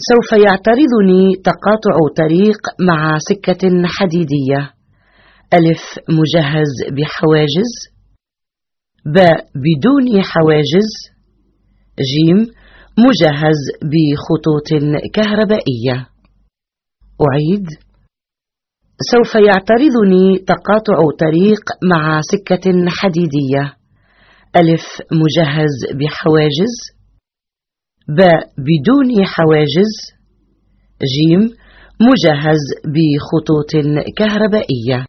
سوف يعترضني تقاطع طريق مع سكة حديدية. ألف مجهز بحواجز. باء بدون حواجز. جيم مجهز بخطوط كهربائية. أعيد. سوف يعترضني تقاطع طريق مع سكة حديدية. ألف مجهز بحواجز. باء بدون حواجز جيم مجهز بخطوط كهربائية.